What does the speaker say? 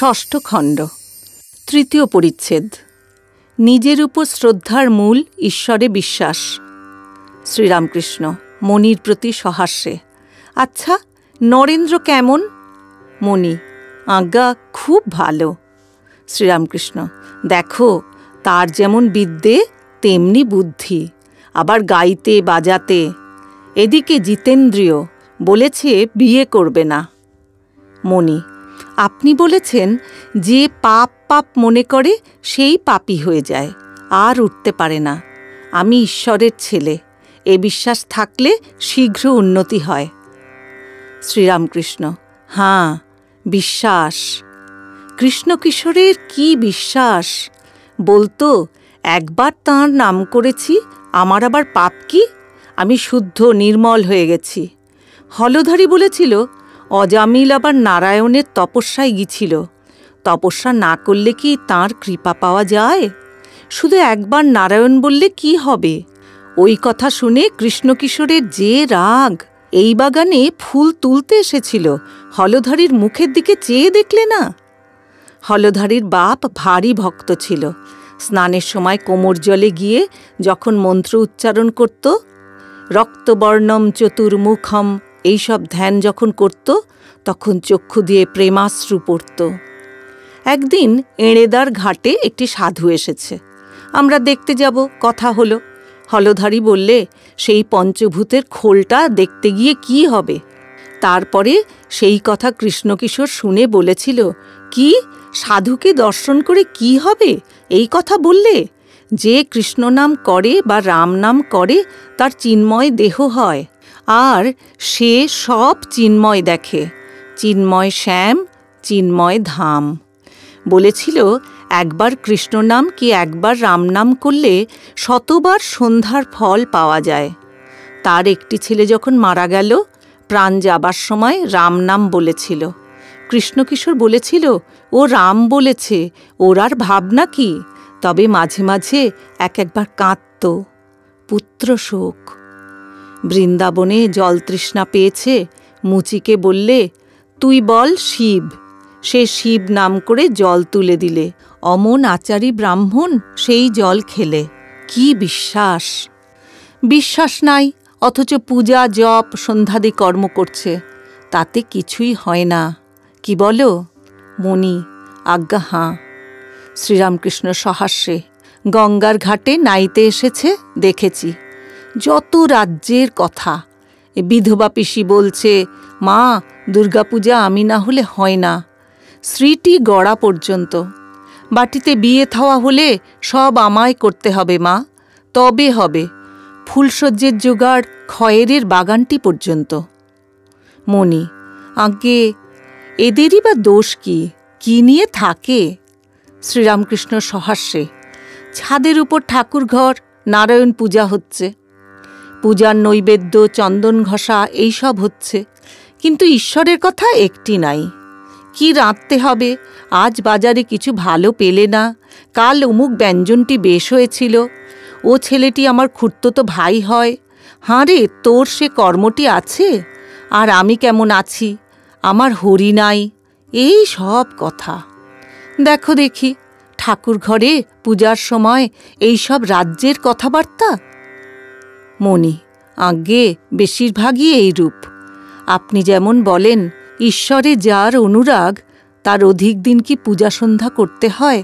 ষষ্ঠ খণ্ড। তৃতীয় পরিচ্ছেদ। নিজের উপর শ্রদ্ধার মূল ঈশ্বরে বিশ্বাস। শ্রীরামকৃষ্ণ মণির প্রতি সহাস্যে। আচ্ছা নরেন্দ্র কেমন? মণি, আজ্ঞা খুব ভালো। শ্রীরামকৃষ্ণ, দেখো, তার যেমন বিদ্যে, তেমনি বুদ্ধি। আবার গাইতে, বাজাতে। এদিকে জিতেন্দ্রিয় বলেছে বিয়ে করবে না। মণি আপনি বলেছেন যে পাপ পাপ মনে করে সেই পাপই হয়ে যায়, আর উঠতে পারে না। আমি ঈশ্বরের ছেলে, এ বিশ্বাস থাকলে শীঘ্র উন্নতি হয়। শ্রীরামকৃষ্ণ, হাঁ, বিশ্বাস। কৃষ্ণ কিশোরের কি বিশ্বাস? বলতো, একবার তাঁর নাম করেছি, আমার আবার পাপ কি? আমি শুদ্ধ, নির্মল হয়ে গেছি। হলধারী বলেছিল অজামিল আবার নারায়ণের তপস্যায় গিছিল তপস্যা না করলে কি তার কৃপা পাওয়া যায়? শুধু একবার নারায়ণ বললে কি হবে? ওই কথা শুনে কৃষ্ণকিশোরের যে রাগ, এই বাগানে ফুল তুলতে এসেছিল। হলধারীর মুখের দিকে চেয়ে দেখলে না? হলধারীর বাপ ভারী ভক্ত ছিল। স্নানের সময় কোমর জলে গিয়ে যখন মন্ত্র উচ্চারণ করত, রক্তবর্ণম চতুর্মুখম এইসব ধ্যান যখন করত, তখন চক্ষু দিয়ে প্রেমাশ্রু পড়ত। একদিন এঁড়েদার ঘাটে একটি সাধু এসেছে। আমরা দেখতে যাব, কথা হলো। হলধারী বললে, সেই পঞ্চভূতের খোলটা দেখতে গিয়ে কি হবে? তারপরে সেই কথা কৃষ্ণকিশোর শুনে বলেছিল, কি? সাধুকে দর্শন করে কি হবে? এই কথা বললে? যে কৃষ্ণ নাম করে বা রাম নাম করে, তার চিন্ময় দেহ হয়। আর সে সব চিন্ময় দেখে, চিন্ময় শ্যাম, চিন্ময় ধাম। বলেছিল, একবার কৃষ্ণ নাম কি একবার রাম নাম করলে শতবার সন্ধ্যার ফল পাওয়া যায় তার একটি ছেলে যখন মারা গেল, প্রাণ যাবার সময় রাম নাম বলেছিল। কৃষ্ণকিশোর বলেছিল, ও রাম বলেছে, ওর আর ভাবনা কি? তবে মাঝে মাঝে এক একবার কাঁদত। পুত্র শোক বৃন্দাবনে জল তৃষ্ণা পেয়েছে, মুচিকে বললে, তুই বল শিব। সে শিব নাম করে জল তুলে দিলে। অমন আচারী ব্রাহ্মণ সেই জল খেলে। কি বিশ্বাস? বিশ্বাস নাই, অথচ পূজা, জপ, সন্ধ্যাদি কর্ম করছে। তাতে কিছুই হয় না। কি বলো? মণি, আজ্ঞা, হাঁ। শ্রীরামকৃষ্ণ সহাস্যে, গঙ্গার ঘাটে নাইতে এসেছে, দেখেছি। যত রাজ্যের কথা। বিধবা পিসি বলছে, মা, দুর্গাপূজা আমি না হলে হয় না। শ্রীটি গড়া পর্যন্ত। বাটিতে বিয়ে থাওয়া হলে সব আমায় করতে হবে, মা। তবে হবে। ফুলসজ্জের জোগাড় খয়েরের বাগানটি পর্যন্ত। মণি আগে এদেরই বা দোষ কি? কি নিয়ে থাকে? শ্রীরামকৃষ্ণ সহাস্যে, ছাদের উপর ঠাকুর ঘর নারায়ণ পূজা হচ্ছে। পূজার নৈবেদ্য, চন্দন ঘষা, এইসব হচ্ছে। কিন্তু ঈশ্বরের কথা একটি নাই। কি রাঁধতে হবে? আজ বাজারে কিছু ভালো পেলে না। কাল অমুক ব্যঞ্জনটি বেশ হয়েছিল। ও ছেলেটি আমার খুঁড়তো ভাই হয়। হাঁ রে তোর সে কর্মটি আছে? আর আমি কেমন আছি? আমার হরি নাই। এই সব কথা। দেখো দেখি ঠাকুর ঘরে পূজার সময় এই সব রাজ্যের কথাবার্তা? মণি, আজ্ঞে বেশিরভাগই এই রূপ। আপনি যেমন বলেন, ঈশ্বরে যার অনুরাগ, তার অধিক দিন কি পূজা সন্ধ্যা করতে হয়?